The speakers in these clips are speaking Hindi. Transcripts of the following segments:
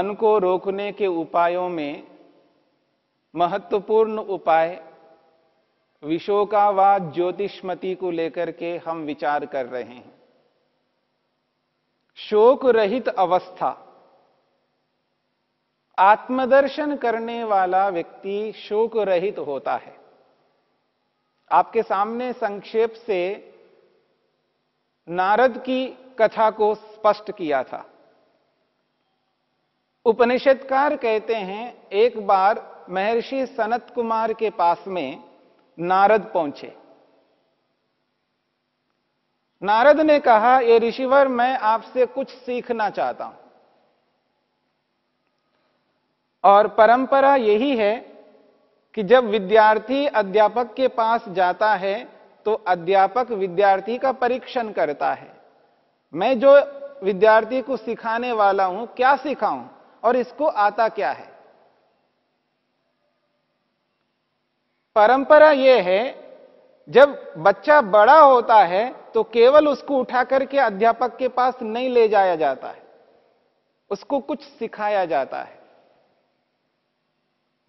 मन को रोकने के उपायों में महत्वपूर्ण उपाय विशोकावाद ज्योतिषमति को लेकर के हम विचार कर रहे हैं। शोक रहित अवस्था। आत्मदर्शन करने वाला व्यक्ति शोक रहित होता है। आपके सामने संक्षेप से नारद की कथा को स्पष्ट किया था। उपनिषदकार कहते हैं, एक बार महर्षि सनत कुमार के पास में नारद पहुँचे। नारद ने कहा ये ऋषिवर, मैं आपसे कुछ सीखना चाहता हूँ। और परंपरा यही है कि जब विद्यार्थी अध्यापक के पास जाता है तो अध्यापक विद्यार्थी का परीक्षण करता है। मैं जो विद्यार्थी को सिखाने वाला हूँ, क्या सिखाऊं? और इसको आता क्या है? परंपरा यह है, जब बच्चा बड़ा होता है तो केवल उसको उठा करके अध्यापक के पास नहीं ले जाया जाता है। उसको कुछ सिखाया जाता है।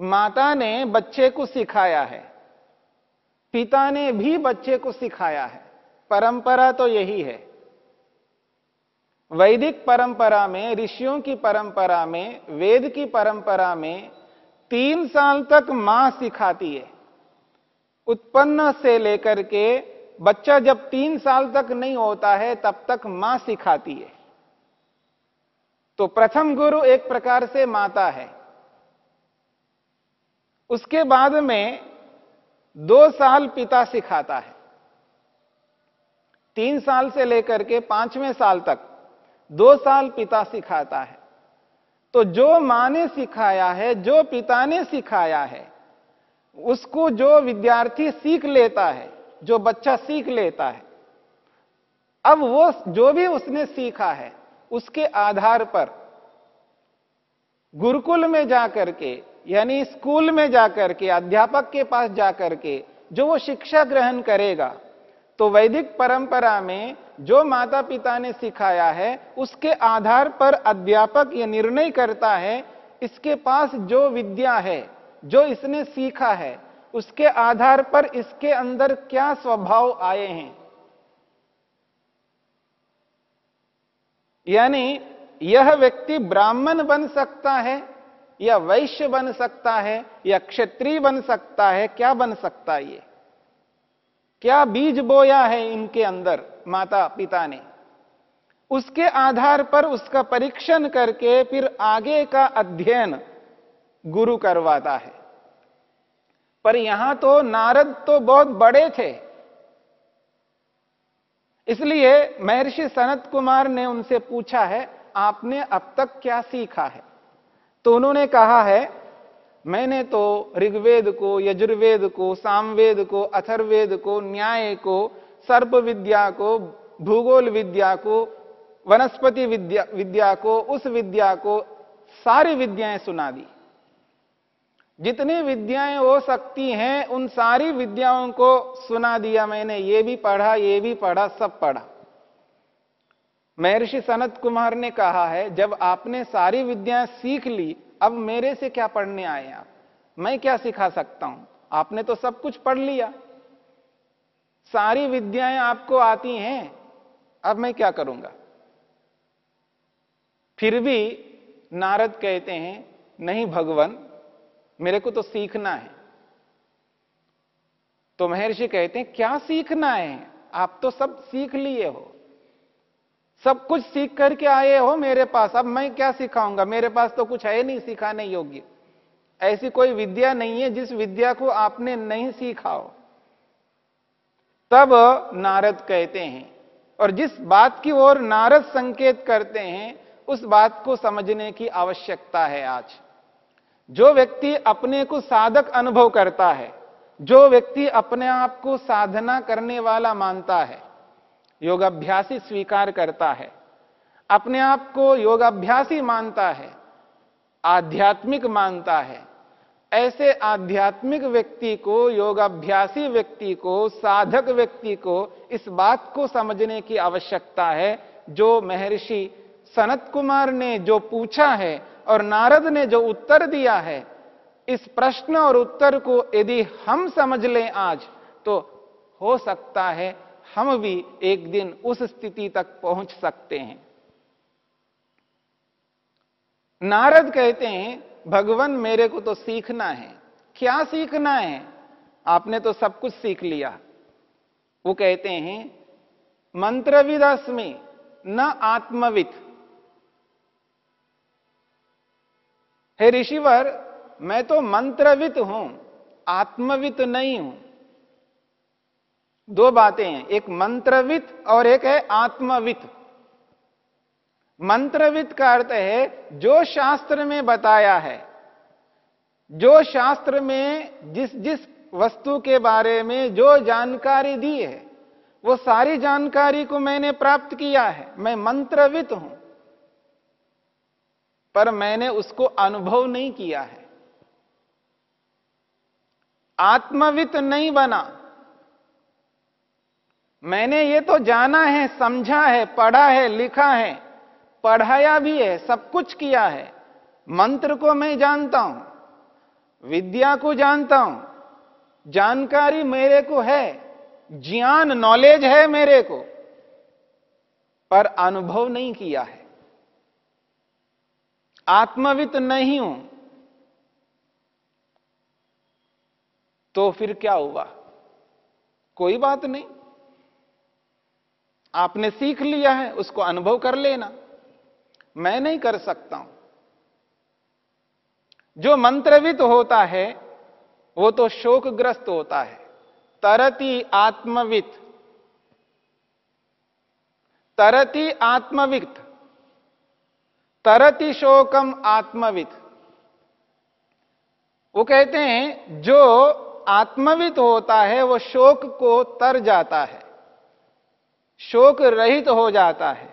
माता ने बच्चे को सिखाया है। पिता ने भी बच्चे को सिखाया है। परंपरा तो यही है। वैदिक परंपरा में, ऋषियों की परंपरा में, वेद की परंपरा में तीन साल तक माँ सिखाती है। उत्पन्न से लेकर के बच्चा जब तीन साल तक नहीं होता है, तब तक माँ सिखाती है। तो प्रथम गुरु एक प्रकार से माता है। उसके बाद में दो साल पिता सिखाता है। तीन साल से लेकर के पाँचवें साल तक दो साल पिता सिखाता है। तो जो माँ ने सिखाया है, जो पिता ने सिखाया है, उसको जो विद्यार्थी सीख लेता है, जो बच्चा सीख लेता है, अब वो जो भी उसने सीखा है, उसके आधार पर गुरुकुल में जाकर के यानी स्कूल में जाकर के अध्यापक के पास जाकर के जो वो शिक्षा ग्रहण करेगा तो वैदिक परंपरा में जो माता पिता ने सिखाया है, उसके आधार पर अध्यापक यह निर्णय करता है, इसके पास जो विद्या है, जो इसने सीखा है, उसके आधार पर इसके अंदर क्या स्वभाव आए हैं। यानी यह व्यक्ति ब्राह्मण बन सकता है, या वैश्य बन सकता है, या क्षत्रिय बन सकता है, क्या बन सकता है ये? क्या बीज बोया है इनके अंदर माता पिता ने? उसके आधार पर उसका परीक्षण करके फिर आगे का अध्ययन गुरु करवाता है। पर यहाँ तो नारद तो बहुत बड़े थे। इसलिए महर्षि सनत कुमार ने उनसे पूछा है, आपने अब तक क्या सीखा है? तो उन्होंने कहा है मैंने तो ऋग्वेद को, यजुर्वेद को, सामवेद को अथर्वेद को, न्याय को सर्प विद्या को भूगोल विद्या को, वनस्पति विद्या विद्या को, उस विद्या को, सारी विद्याएँ सुना दी। जितनी विद्याएँ हो सकती हैं, उन सारी विद्याओं को सुना दिया मैंने। ये भी पढ़ा, ये भी पढ़ा, सब पढ़ा। महर्षि सनत कुमार ने कहा है, जब आपने सारी विद्याएँ सीख ली अब मेरे से क्या पढ़ने आए आप? मैं क्या सिखा सकता हूँ? आपने तो सब कुछ पढ़ लिया। सारी विद्याएँ आपको आती हैं। अब मैं क्या करूँगा? फिर भी नारद कहते हैं, नहीं भगवान, मेरे को तो सीखना है। तो महर्षि कहते हैं, क्या सीखना है? आप तो सब सीख लिए हो। सब कुछ सीख करके आए हो मेरे पास। अब मैं क्या सिखाऊँगा? मेरे पास तो कुछ है नहीं, सिखाने योग्य। ऐसी कोई विद्या नहीं है जिस विद्या को आपने नहीं सीखा हो। तब नारद कहते हैं, और जिस बात की ओर नारद संकेत करते हैं, उस बात को समझने की आवश्यकता है आज। जो व्यक्ति अपने को साधक अनुभव करता है, जो व्यक्ति अपने आप को साधना करने वाला मानता है योगाभ्यासी स्वीकार करता है। अपने आप को योगाभ्यासी मानता है, आध्यात्मिक मानता है। ऐसे आध्यात्मिक व्यक्ति को, योगाभ्यासी व्यक्ति को, साधक व्यक्ति को इस बात को समझने की आवश्यकता है, जो महर्षि सनत कुमार ने जो पूछा है और नारद ने जो उत्तर दिया है, इस प्रश्न और उत्तर को यदि हम समझ लें आज तो हो सकता है हम भी एक दिन उस स्थिति तक पहुँच सकते हैं। नारद कहते हैं, भगवान, मेरे को तो सीखना है। क्या सीखना है? आपने तो सब कुछ सीख लिया। वो कहते हैं मंत्रविद अस्मि न आत्मविद हे ऋषिवर, मैं तो मंत्रवित हूँ, आत्मवित नहीं हूँ। दो बातें हैं, एक मंत्रवित और एक है आत्मवित। मंत्रवित का अर्थ है, जो शास्त्र में बताया है, जो शास्त्र में जिस जिस वस्तु के बारे में जो जानकारी दी है, वो सारी जानकारी को मैंने प्राप्त किया है, मैं मंत्रवित हूँ, पर मैंने उसको अनुभव नहीं किया है। आत्मवित नहीं बना। मैंने ये तो जाना है, समझा है, पढ़ा है, लिखा है। पढ़ाया भी है, सब कुछ किया है। मंत्र को मैं जानता हूँ, विद्या को जानता हूँ, जानकारी मेरे को है, ज्ञान नॉलेज है मेरे को, पर अनुभव नहीं किया है। आत्मवित नहीं हूँ। तो फिर क्या हुआ? कोई बात नहीं। आपने सीख लिया है, उसको अनुभव कर लेना। मैं नहीं कर सकता हूँ। जो मंत्रवित होता है, वो तो शोकग्रस्त होता है। तरती आत्मवित। तरती आत्मवित। तरति शोकम आत्मवित। वो कहते हैं, जो आत्मवित होता है, वो शोक को तर जाता है। शोक रहित तो हो जाता है।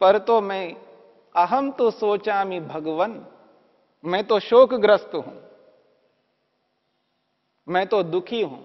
पर तो मैं अहम तो सोचा मी भगवन, मैं तो शोकग्रस्त हूँ। मैं तो दुखी हूँ।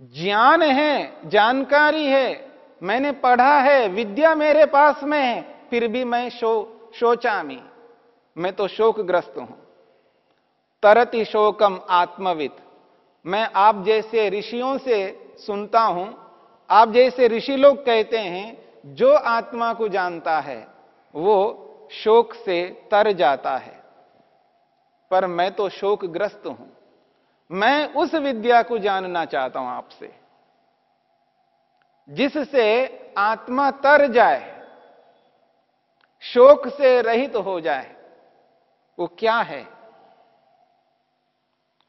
ज्ञान है, जानकारी है, मैंने पढ़ा है, विद्या मेरे पास में है, फिर भी मैं शो, शोचामी, मैं तो शोकग्रस्त हूँ। तरति शोकम आत्मवित, मैं आप जैसे ऋषियों से सुनता हूँ आप जैसे ऋषि लोग कहते हैं, जो आत्मा को जानता है, वो शोक से तर जाता है। पर मैं तो शोकग्रस्त हूँ। मैं उस विद्या को जानना चाहता हूँ आपसे, जिससे आत्मा तर जाए, शोक से रहित तो हो जाए, वो क्या है?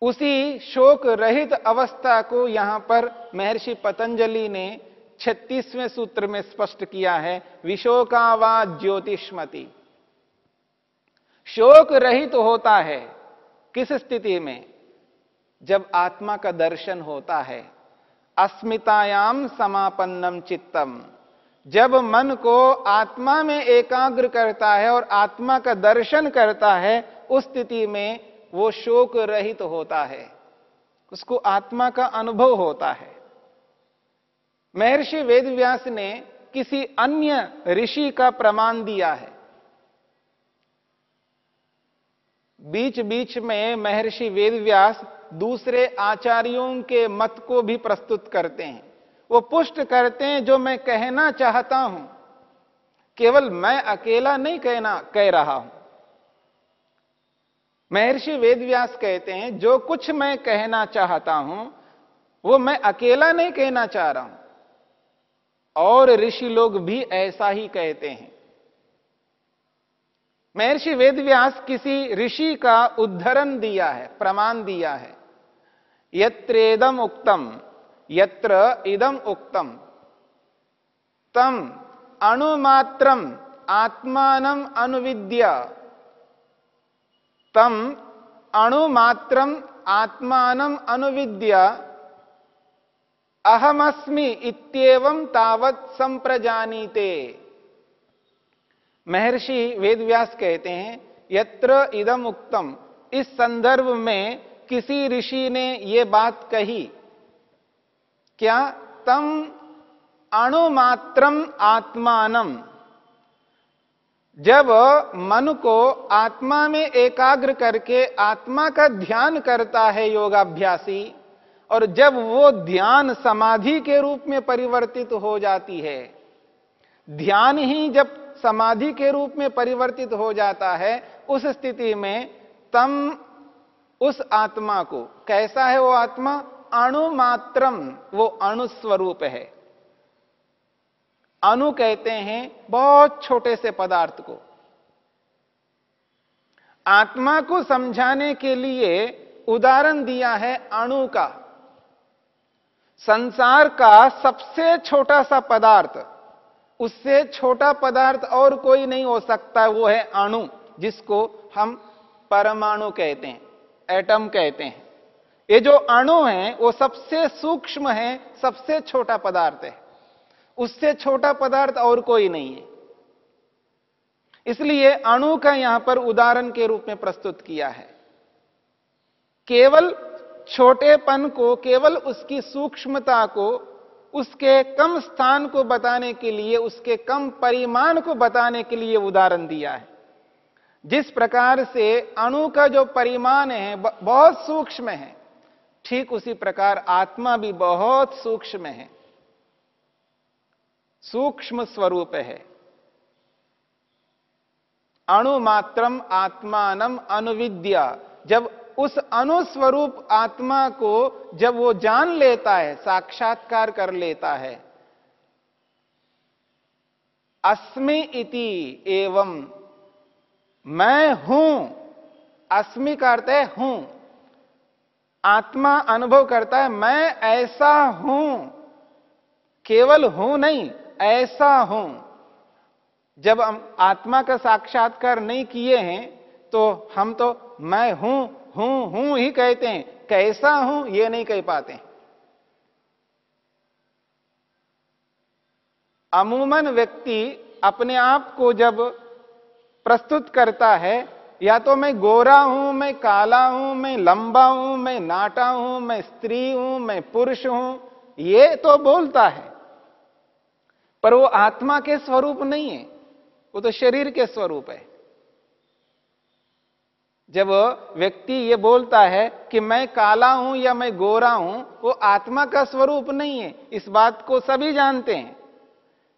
उसी शोक रहित अवस्था को यहाँ पर महर्षि पतंजलि ने छत्तीसवें सूत्र में स्पष्ट किया है, विशोकावा ज्योतिष्मति। शोक रहित होता है किस स्थिति में? जब आत्मा का दर्शन होता है अस्मितायाम समापन्नम चित्तम। जब मन को आत्मा में एकाग्र करता है और आत्मा का दर्शन करता है, उस स्थिति में वो शोक रहित तो होता है, उसको आत्मा का अनुभव होता है। महर्षि वेदव्यास ने किसी अन्य ऋषि का प्रमाण दिया है। बीच बीच में महर्षि वेदव्यास दूसरे आचार्यों के मत को भी प्रस्तुत करते हैं। वो पुष्ट करते हैं, जो मैं कहना चाहता हूँ, केवल मैं अकेला नहीं कहना, कह रहा हूँ। महर्षि वेदव्यास कहते हैं, जो कुछ मैं कहना चाहता हूँ, वो मैं अकेला नहीं कहना चाह रहा हूँ। और ऋषि लोग भी ऐसा ही कहते हैं। महर्षि वेदव्यास किसी ऋषि का उद्धरण दिया है, प्रमाण दिया है। यत्रेदम उक्तम, यत्र इदम उक्तम, तम अणुमात्रम आत्मान अनुविद्य। तम अणुमात्रम आत्मान अनुविद्य अहमस्मि तावत संप्रजानीते। महर्षि वेदव्यास कहते हैं, यत्र इदम उक्तम। इस संदर्भ में किसी ऋषि ने यह बात कही। क्या तम अणुमात्रम आत्मानम? जब मन को आत्मा में एकाग्र करके आत्मा का ध्यान करता है योगाभ्यासी, और जब वो ध्यान समाधि के रूप में परिवर्तित हो जाती है, ध्यान ही जब समाधि के रूप में परिवर्तित हो जाता है, उस स्थिति में तम उस आत्मा को, कैसा है वो आत्मा? अणुमात्रम वो अणुस्वरूप है। अणु कहते हैं बहुत छोटे से पदार्थ को। आत्मा को समझाने के लिए उदाहरण दिया है अणु का। संसार का सबसे छोटा सा पदार्थ, उससे छोटा पदार्थ और कोई नहीं हो सकता, वो है अणु, जिसको हम परमाणु कहते हैं, एटम कहते हैं। ये जो अणु है, वो सबसे सूक्ष्म है, सबसे छोटा पदार्थ है। उससे छोटा पदार्थ और कोई नहीं है। इसलिए अणु का यहाँ पर उदाहरण के रूप में प्रस्तुत किया है। केवल छोटेपन को, केवल उसकी सूक्ष्मता को, उसके कम स्थान को बताने के लिए, उसके कम परिमाण को बताने के लिए उदाहरण दिया है। जिस प्रकार से अणु का जो परिमाण है बहुत सूक्ष्म है, ठीक उसी प्रकार आत्मा भी बहुत सूक्ष्म है। सूक्ष्म स्वरूप है। अणुमात्रम आत्मानम अनुविद्या। जब उस अनुस्वरूप आत्मा को जब वो जान लेता है, साक्षात्कार कर लेता है, अस्मि इति एवं मैं हूँ, अस्मि का अर्थ है हूँ। आत्मा अनुभव करता है, मैं ऐसा हूँ, केवल हूँ नहीं ऐसा हूँ। जब हम आत्मा का साक्षात्कार नहीं किए हैं तो हम तो मैं हूँ हूँ हूँ ही कहते हैं। कैसा हूँ, ये नहीं कह पाते अमूमन व्यक्ति अपने आप को जब प्रस्तुत करता है, या तो मैं गोरा हूँ, मैं काला हूँ, मैं लंबा हूँ, मैं नाटा हूँ, मैं स्त्री हूँ, मैं पुरुष हूँ, ये तो बोलता है। पर वो आत्मा के स्वरूप नहीं है, वो तो शरीर के स्वरूप है। जब व्यक्ति ये बोलता है कि मैं काला हूँ या मैं गोरा हूँ, वो आत्मा का स्वरूप नहीं है। इस बात को सभी जानते हैं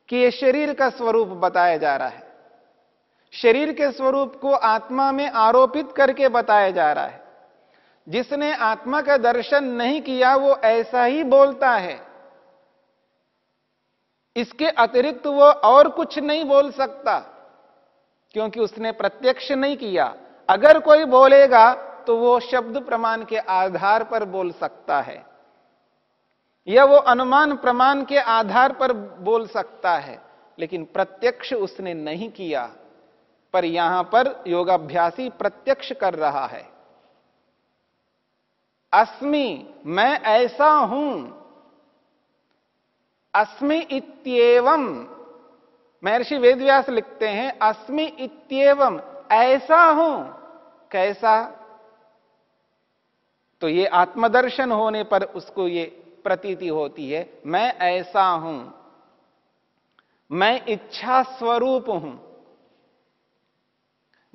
कि ये शरीर का स्वरूप बताया जा रहा है। शरीर के स्वरूप को आत्मा में आरोपित करके बताया जा रहा है। जिसने आत्मा का दर्शन नहीं किया, वो ऐसा ही बोलता है। इसके अतिरिक्त वो और कुछ नहीं बोल सकता, क्योंकि उसने प्रत्यक्ष नहीं किया। अगर कोई बोलेगा तो वो शब्द प्रमाण के आधार पर बोल सकता है, या वो अनुमान प्रमाण के आधार पर बोल सकता है, लेकिन प्रत्यक्ष उसने नहीं किया। पर यहाँ पर योगाभ्यासी प्रत्यक्ष कर रहा है। अस्मि, मैं ऐसा हूँ अस्मि इत्येवम महर्षि वेदव्यास लिखते हैं, अस्मि इत्येवम ऐसा हूँ। कैसा? तो ये आत्मदर्शन होने पर उसको ये प्रतीति होती है, मैं ऐसा हूँ। मैं इच्छा स्वरूप हूँ।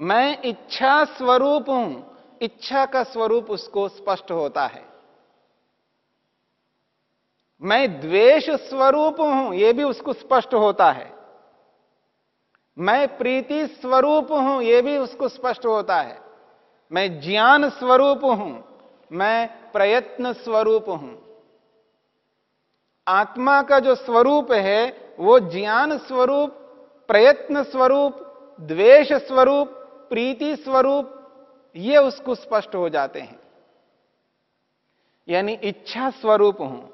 मैं इच्छा स्वरूप हूँ। इच्छा का स्वरूप उसको स्पष्ट होता है। मैं द्वेष स्वरूप हूँ यह भी उसको स्पष्ट होता है। मैं प्रीति स्वरूप हूँ यह भी उसको स्पष्ट होता है। मैं ज्ञान स्वरूप हूँ, मैं प्रयत्न स्वरूप हूँ। आत्मा का जो स्वरूप है, वो ज्ञान स्वरूप, प्रयत्न स्वरूप, द्वेष स्वरूप, प्रीति स्वरूप, ये उसको स्पष्ट हो जाते हैं। यानी इच्छा स्वरूप हूँ।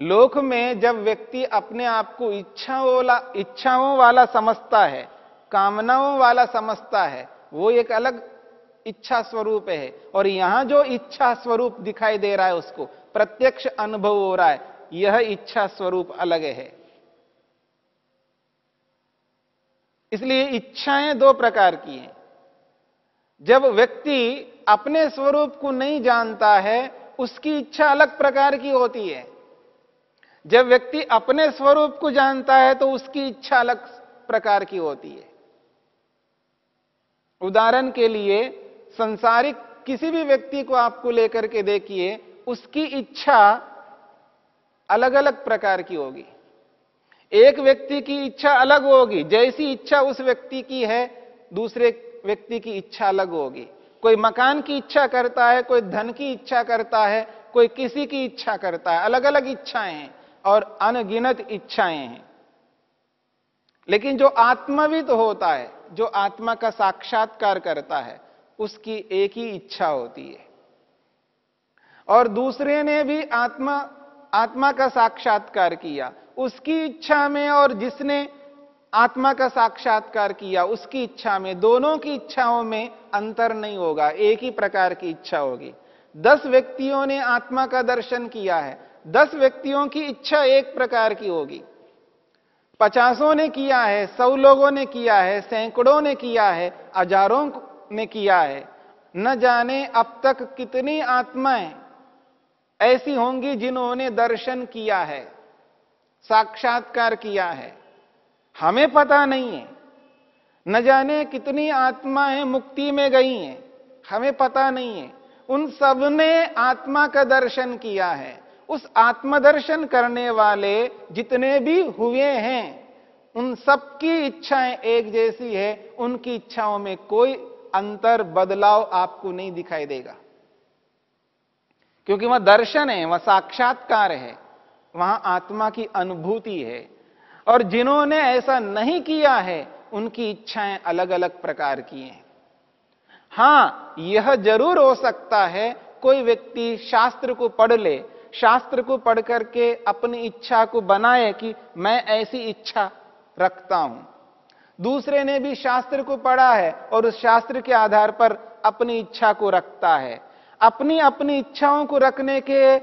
लोक में जब व्यक्ति अपने आप को इच्छाओं वाला इच्छाओं वाला समझता है, कामनाओं वाला समझता है, वो एक अलग इच्छा स्वरूप है। और यहाँ जो इच्छा स्वरूप दिखाई दे रहा है उसको, प्रत्यक्ष अनुभव हो रहा है, यह इच्छा स्वरूप अलग है। इसलिए इच्छाएँ दो प्रकार की हैं। जब व्यक्ति अपने स्वरूप को नहीं जानता है, उसकी इच्छा अलग प्रकार की होती है। जब व्यक्ति अपने स्वरूप को जानता है तो उसकी इच्छा अलग प्रकार की होती है। उदाहरण के लिए, संसारिक किसी भी व्यक्ति को आपको लेकर के देखिए, उसकी इच्छा अलग अलग प्रकार की होगी। एक व्यक्ति की इच्छा अलग होगी, जैसी इच्छा उस व्यक्ति की है, दूसरे व्यक्ति की इच्छा अलग होगी। कोई मकान की इच्छा करता है, कोई धन की इच्छा करता है, कोई किसी की इच्छा करता है अलग अलग इच्छाएँ हैं। और अनगिनत इच्छाएँ हैं। लेकिन जो आत्मविद होता है, जो आत्मा का साक्षात्कार करता है, उसकी एक ही इच्छा होती है। और दूसरे ने भी आत्मा आत्मा का साक्षात्कार किया। उसकी इच्छा में और जिसने आत्मा का साक्षात्कार किया, उसकी इच्छा में, दोनों की इच्छाओं में अंतर नहीं होगा। एक ही प्रकार की इच्छा होगी। दस व्यक्तियों ने आत्मा का दर्शन किया है। दस व्यक्तियों की इच्छा एक प्रकार की होगी। पचासों ने किया है, सौ लोगों ने किया है, सैकड़ों ने किया है, हज़ारों ने किया है। न जाने अब तक कितनी आत्माएँ ऐसी होंगी जिन्होंने दर्शन किया है, साक्षात्कार किया है। हमें पता नहीं है। न जाने कितनी आत्माएँ मुक्ति में गई हैं। हमें पता नहीं है। उन सबने आत्मा का दर्शन किया है। उस आत्मदर्शन करने वाले जितने भी हुए हैं, उन सबकी इच्छाएँ एक जैसी है, उनकी इच्छाओं में कोई अंतर, बदलाव आपको नहीं दिखाई देगा। क्योंकि वह दर्शन है, वह साक्षात्कार है, वहाँ आत्मा की अनुभूति है। और जिन्होंने ऐसा नहीं किया है, उनकी इच्छाएँ अलग अलग प्रकार की हैं। हाँ, यह ज़रूर हो सकता है, कोई व्यक्ति शास्त्र को पढ़ ले शास्त्र को पढ़ करके अपनी इच्छा को बनाए कि मैं ऐसी इच्छा रखता हूँ। दूसरे ने भी शास्त्र को पढ़ा है और उस शास्त्र के आधार पर अपनी इच्छा को रखता है। अपनी अपनी इच्छाओं को रखने के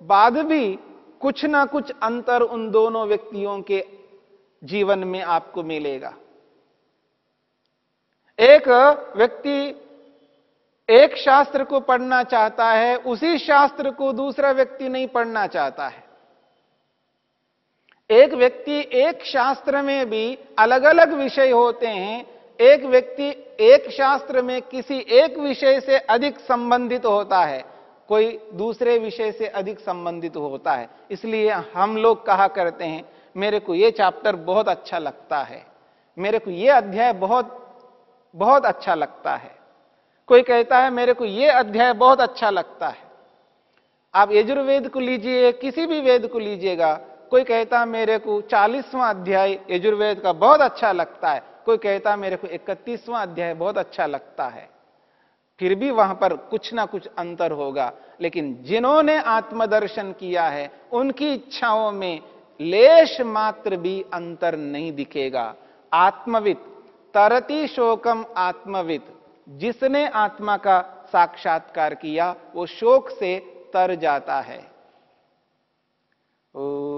बाद भी कुछ ना कुछ अंतर उन दोनों व्यक्तियों के जीवन में आपको मिलेगा। एक व्यक्ति एक शास्त्र को पढ़ना चाहता है, उसी शास्त्र को दूसरा व्यक्ति नहीं पढ़ना चाहता है। एक व्यक्ति एक शास्त्र में भी अलग अलग विषय होते हैं, एक व्यक्ति एक शास्त्र में किसी एक विषय से अधिक संबंधित होता है, कोई दूसरे विषय से अधिक संबंधित होता है। इसलिए हम लोग कहा करते हैं, मेरे को यह चैप्टर बहुत अच्छा लगता है, मेरे को यह अध्याय बहुत बहुत अच्छा लगता है। कोई कहता है, मेरे को यह अध्याय बहुत अच्छा लगता है। आप यजुर्वेद को लीजिए, किसी भी वेद को लीजिएगा, कोई कहता है, मेरे को चालीसवां अध्याय यजुर्वेद का बहुत अच्छा लगता है, कोई कहता है, मेरे को इकतीसवां अध्याय बहुत अच्छा लगता है। फिर भी वहाँ पर कुछ ना कुछ अंतर होगा, लेकिन जिन्होंने आत्मदर्शन किया है, उनकी इच्छाओं में लेश मात्र भी अंतर नहीं दिखेगा। आत्मवित तरती शोकम आत्मवित जिसने आत्मा का साक्षात्कार किया वो शोक से तर जाता है। ओ